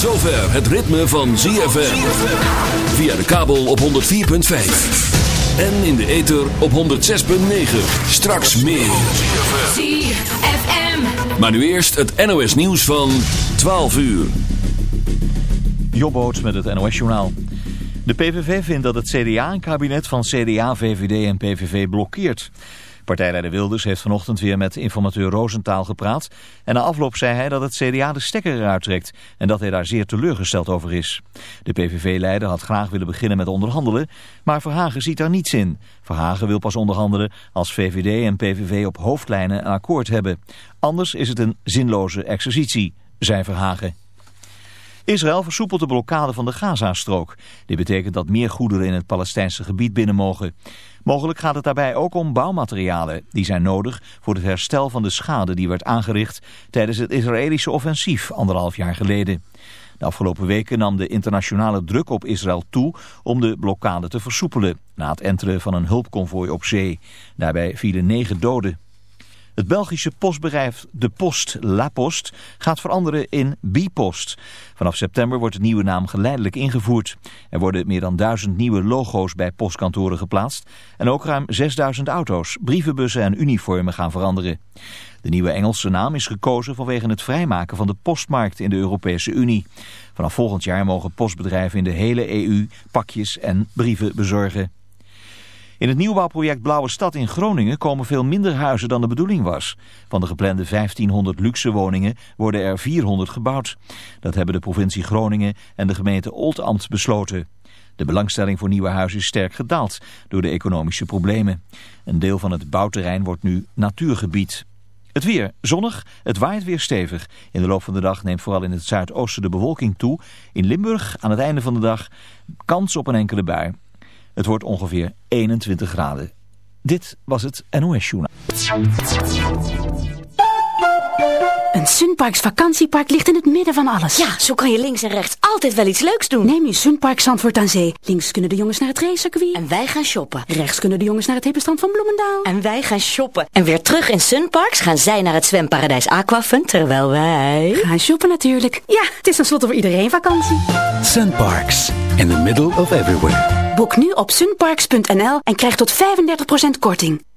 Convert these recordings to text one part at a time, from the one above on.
zover het ritme van ZFM. Via de kabel op 104.5. En in de ether op 106.9. Straks meer. ZFM. Maar nu eerst het NOS nieuws van 12 uur. Jobboot met het NOS-journaal. De PVV vindt dat het CDA een kabinet van CDA, VVD en PVV blokkeert. Partijleider Wilders heeft vanochtend weer met informateur Roosentaal gepraat. En na afloop zei hij dat het CDA de stekker eruit trekt. En dat hij daar zeer teleurgesteld over is. De PVV-leider had graag willen beginnen met onderhandelen. Maar Verhagen ziet daar niets in. Verhagen wil pas onderhandelen als VVD en PVV op hoofdlijnen een akkoord hebben. Anders is het een zinloze exercitie, zei Verhagen. Israël versoepelt de blokkade van de Gazastrook. Dit betekent dat meer goederen in het Palestijnse gebied binnen mogen. Mogelijk gaat het daarbij ook om bouwmaterialen. Die zijn nodig voor het herstel van de schade die werd aangericht tijdens het Israëlische offensief anderhalf jaar geleden. De afgelopen weken nam de internationale druk op Israël toe om de blokkade te versoepelen. Na het enteren van een hulpconvooi op zee. Daarbij vielen negen doden. Het Belgische postbedrijf De Post, La Post, gaat veranderen in Bipost. Vanaf september wordt de nieuwe naam geleidelijk ingevoerd. Er worden meer dan duizend nieuwe logo's bij postkantoren geplaatst. En ook ruim 6000 auto's, brievenbussen en uniformen gaan veranderen. De nieuwe Engelse naam is gekozen vanwege het vrijmaken van de postmarkt in de Europese Unie. Vanaf volgend jaar mogen postbedrijven in de hele EU pakjes en brieven bezorgen. In het nieuwbouwproject Blauwe Stad in Groningen komen veel minder huizen dan de bedoeling was. Van de geplande 1500 luxe woningen worden er 400 gebouwd. Dat hebben de provincie Groningen en de gemeente Oldambt besloten. De belangstelling voor nieuwe huizen is sterk gedaald door de economische problemen. Een deel van het bouwterrein wordt nu natuurgebied. Het weer zonnig, het waait weer stevig. In de loop van de dag neemt vooral in het zuidoosten de bewolking toe. In Limburg aan het einde van de dag kans op een enkele bui. Het wordt ongeveer 21 graden. Dit was het NOS Journaal. Een Sunparks vakantiepark ligt in het midden van alles. Ja, zo kan je links en rechts altijd wel iets leuks doen. Neem je Sunpark Zandvoort aan Zee. Links kunnen de jongens naar het racecircuit. En wij gaan shoppen. Rechts kunnen de jongens naar het hippe strand van Bloemendaal. En wij gaan shoppen. En weer terug in Sunparks gaan zij naar het zwemparadijs Aquafun, terwijl wij... Gaan shoppen natuurlijk. Ja, het is tenslotte voor iedereen vakantie. Sunparks, in the middle of everywhere. Boek nu op sunparks.nl en krijg tot 35% korting.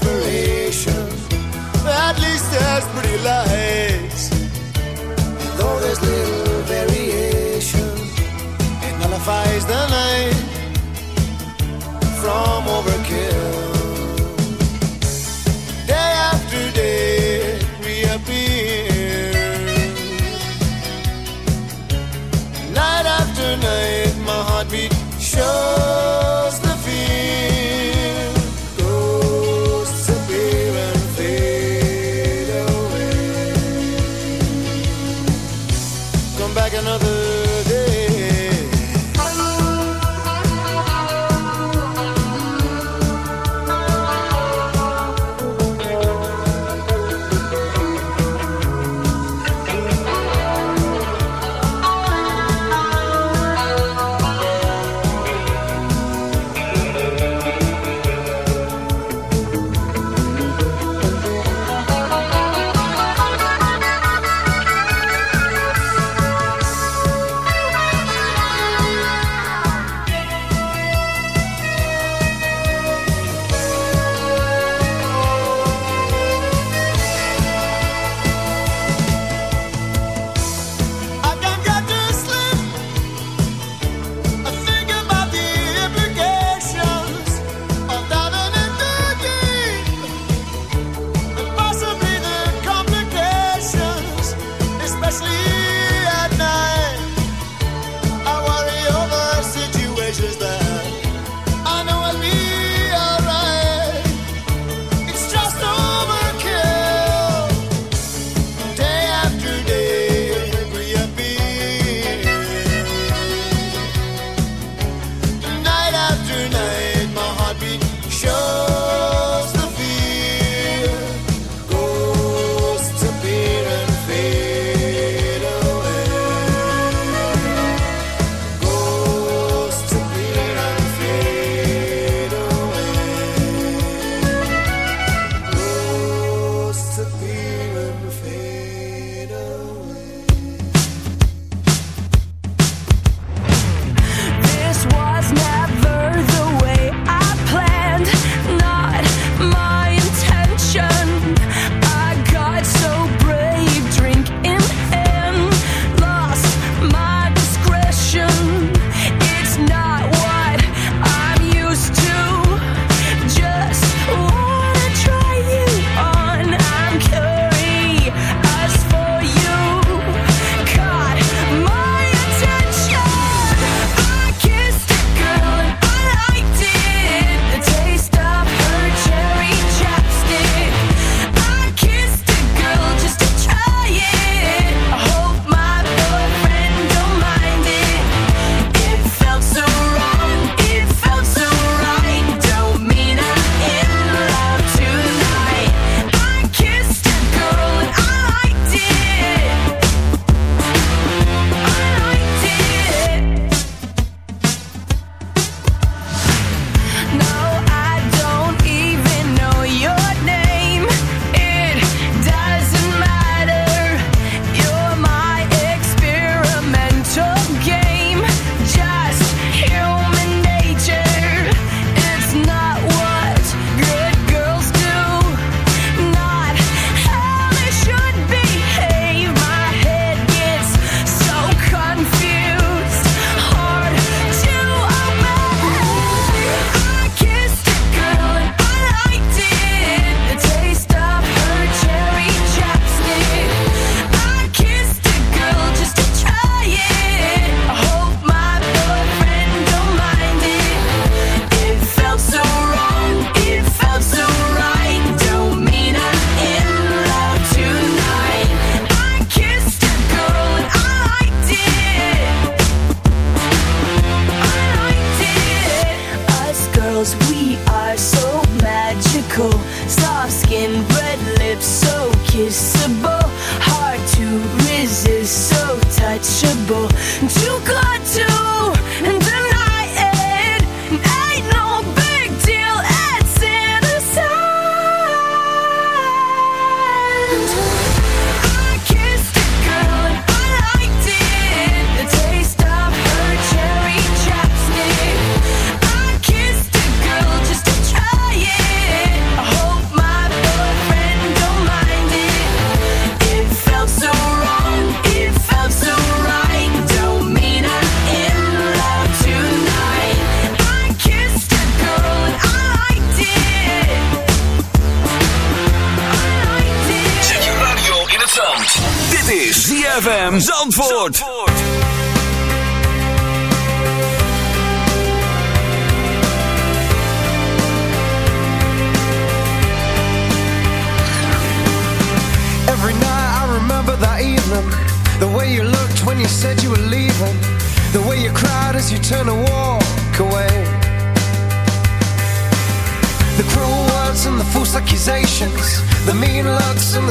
desperation. At least there's pretty lights.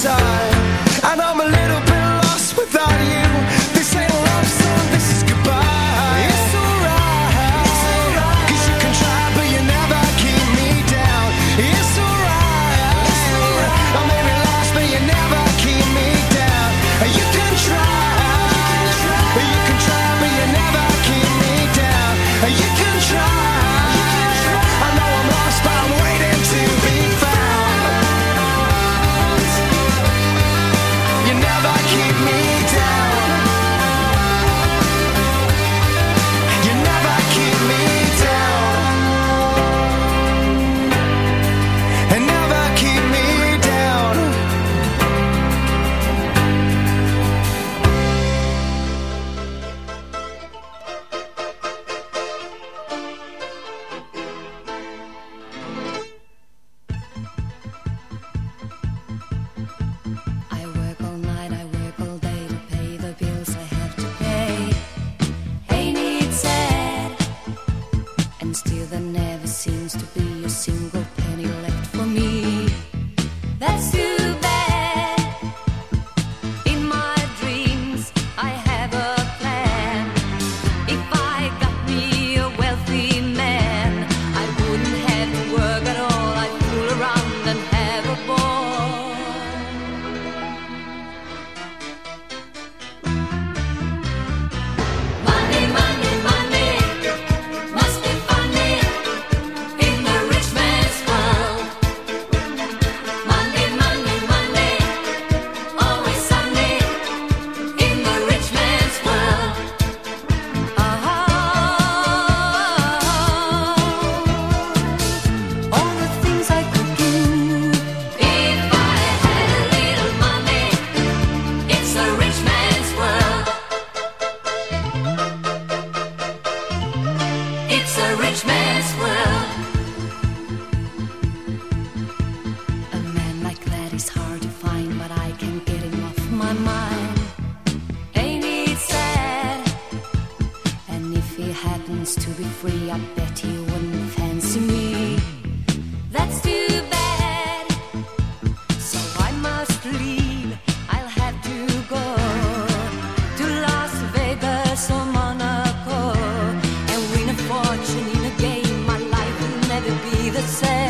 side. Watching in a game, my life will never be the same.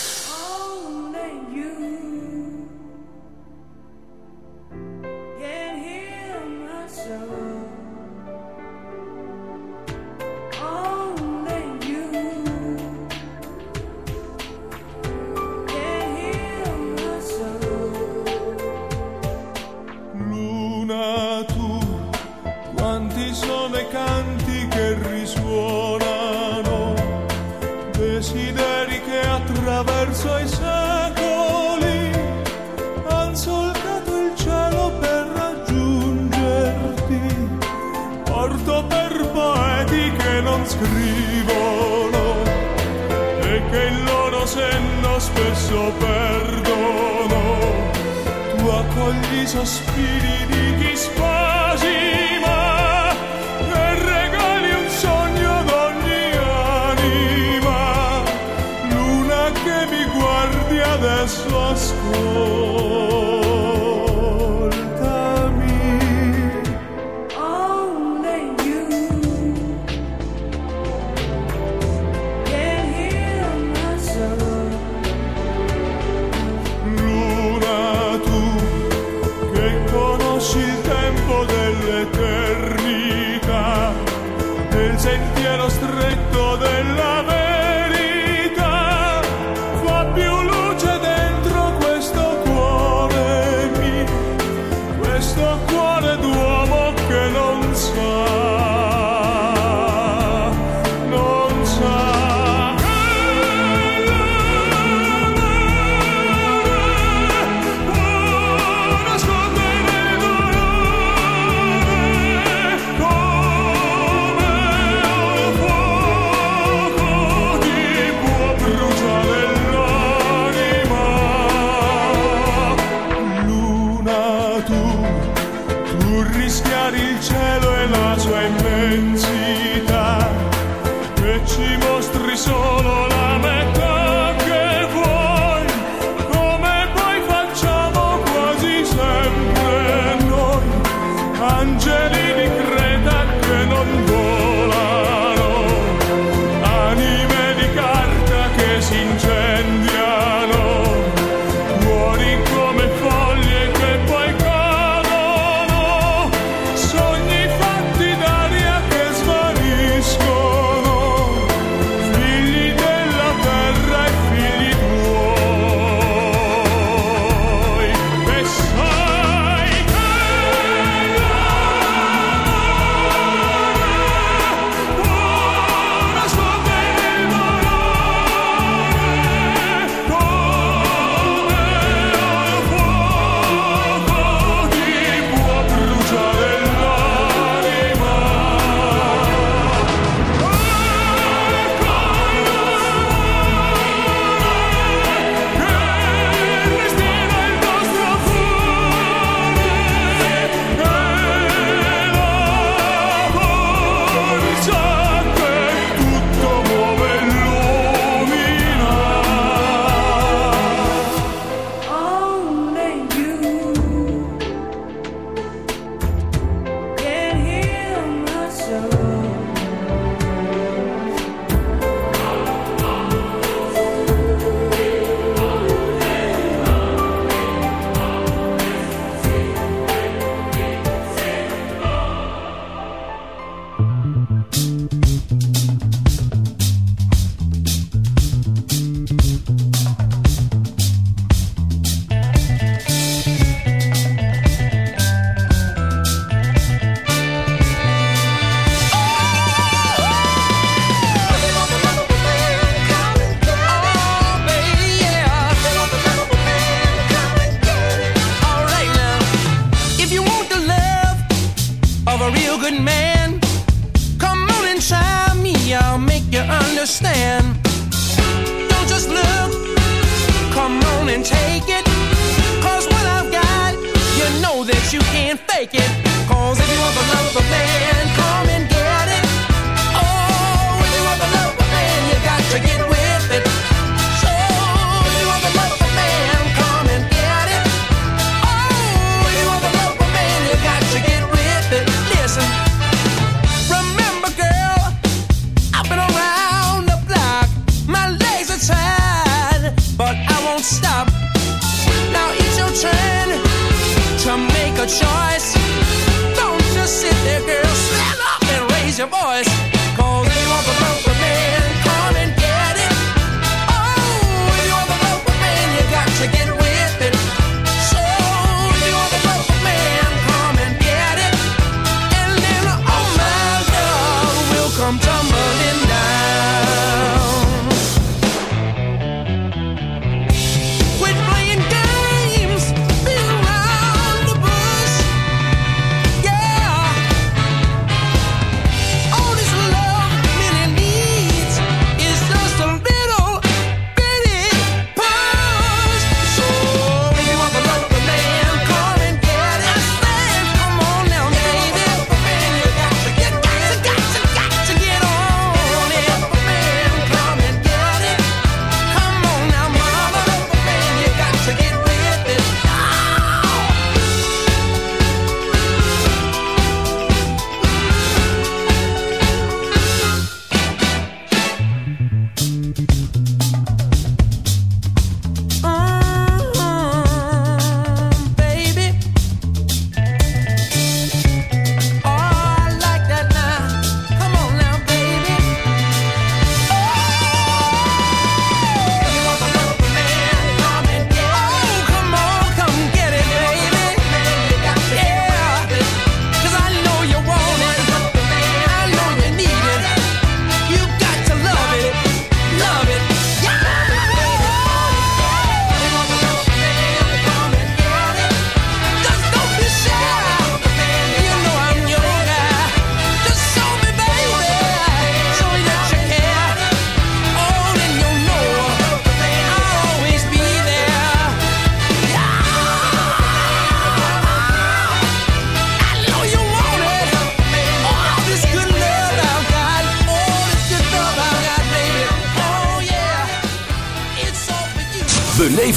sospiri good man. Come on and try me, I'll make you understand. Don't just look, come on and take it. Cause what I've got, you know that you can't fake it. Cause if you want the love of a man, come and get it. Oh, if you want the love of a man, you got to get it. choice.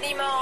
venimos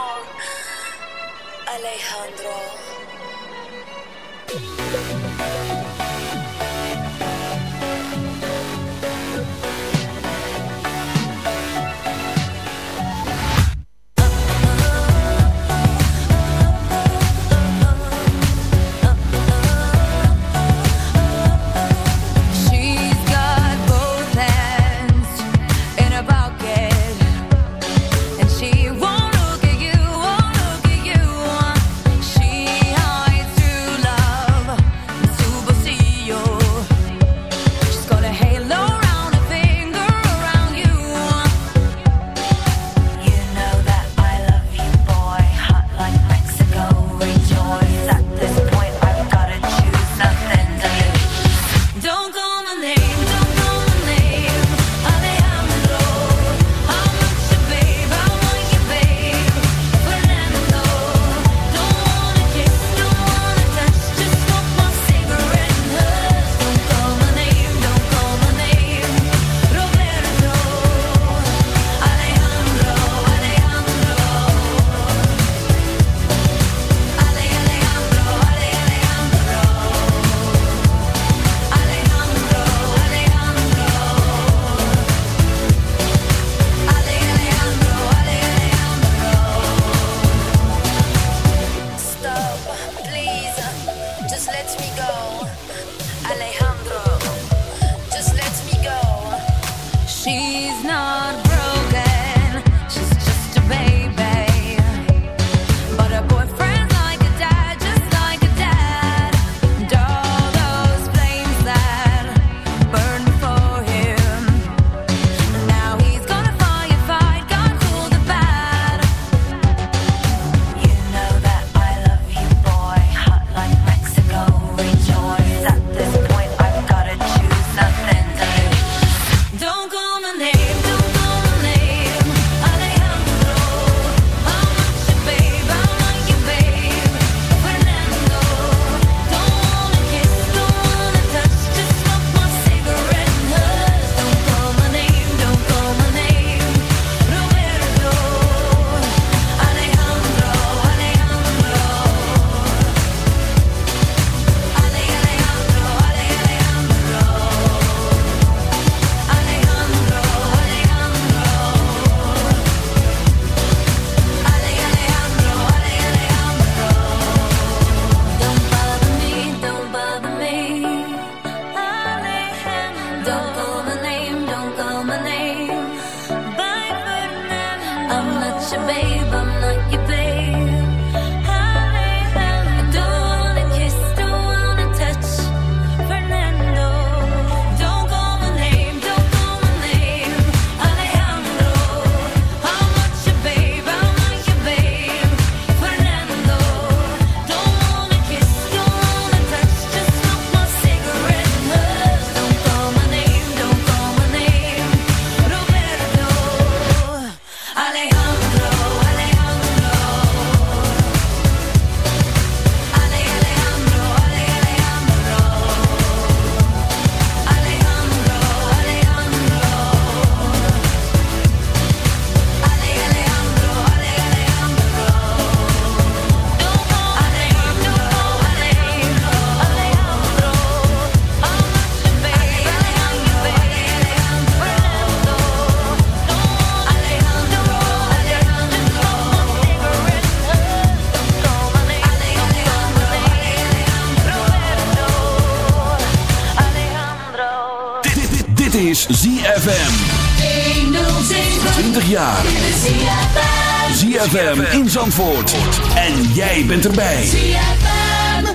ZFM. 20 jaar. ZFM in Zandvoort. En jij bent erbij. ZFM.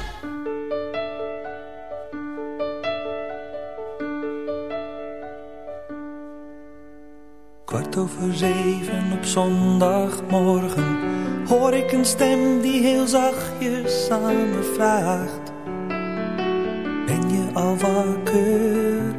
Kwart over zeven op zondagmorgen hoor ik een stem die heel zachtjes aan me vraagt. Ben je al wakker?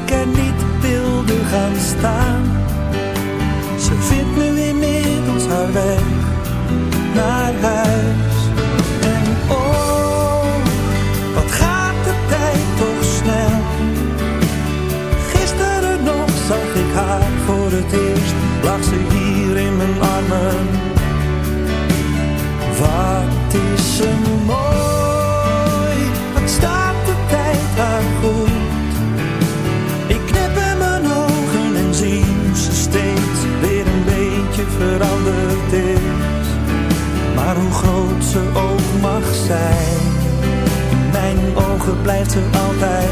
blijft ze altijd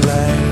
klein.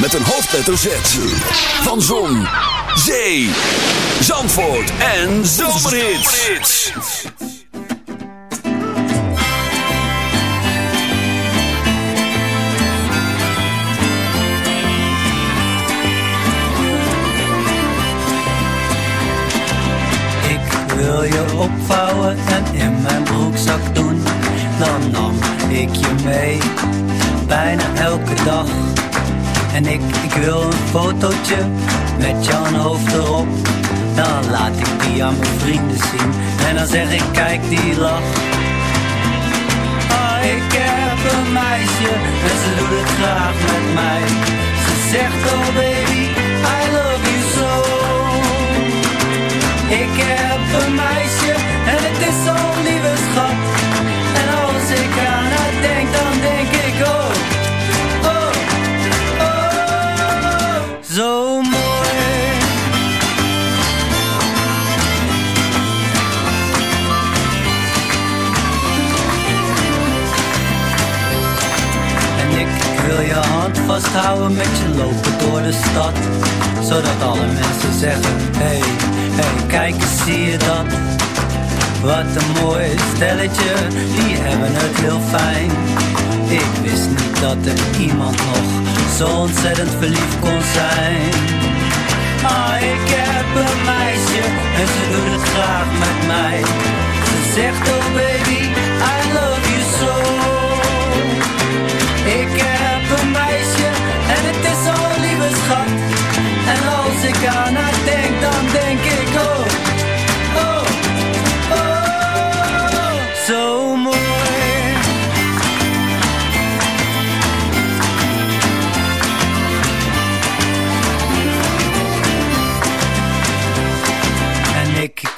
met een hoofdletter Z. Van Zon, Zee, Zandvoort en Zomerhits. Ik wil je opvouwen en in mijn broekzak doen. Dan nam ik je mee, bijna elke dag. En ik, ik wil een fotootje met jouw hoofd erop. Dan laat ik die aan mijn vrienden zien. En dan zeg ik, kijk die lach. Ah, ik heb een meisje en ze doet het graag met mij. Ze zegt, oh baby, I love you so. Ik heb een meisje en het is zo'n lieve schat. En als ik aan haar denk, dan zo mooi. En ik, wil je hand vasthouden met je lopen door de stad. Zodat alle mensen zeggen, hey, hey, kijk eens, zie je dat? Wat een mooi stelletje, die hebben het heel fijn. Ik wist niet dat er iemand nog zo ontzettend verliefd kon zijn. Ah, ik heb een meisje en ze doet het graag met mij. Ze zegt, oh baby, I love you so. Ik heb een meisje en het is zo'n lieve schat. En als ik aan haar denk, dan denk ik oh, oh, oh,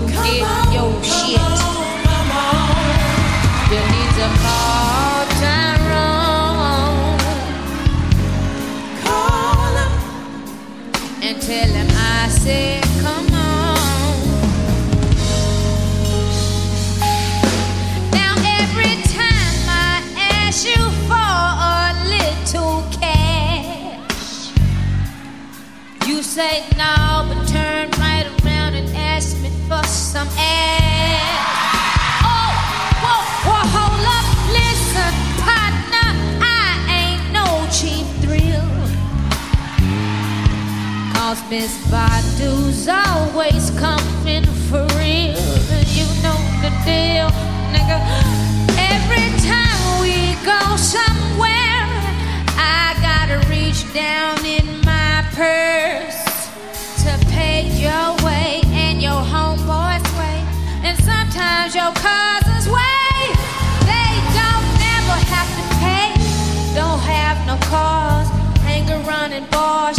you get your shit. You need to call Miss Badu's always coming for real. You know the deal, nigga. Every time we go somewhere, I gotta reach down in my purse to pay your way and your homeboy's way. And sometimes your cousin's way. They don't never have to pay, don't have no cars. Hang around in bars,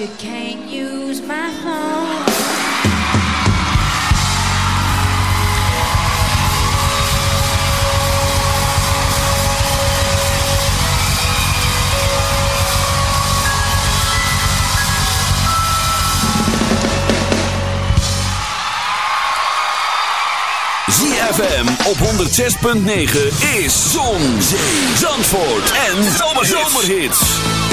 You can't use my phone. ZFM op 106.9 is Zon, Zee, Zandvoort en Zomerhits. And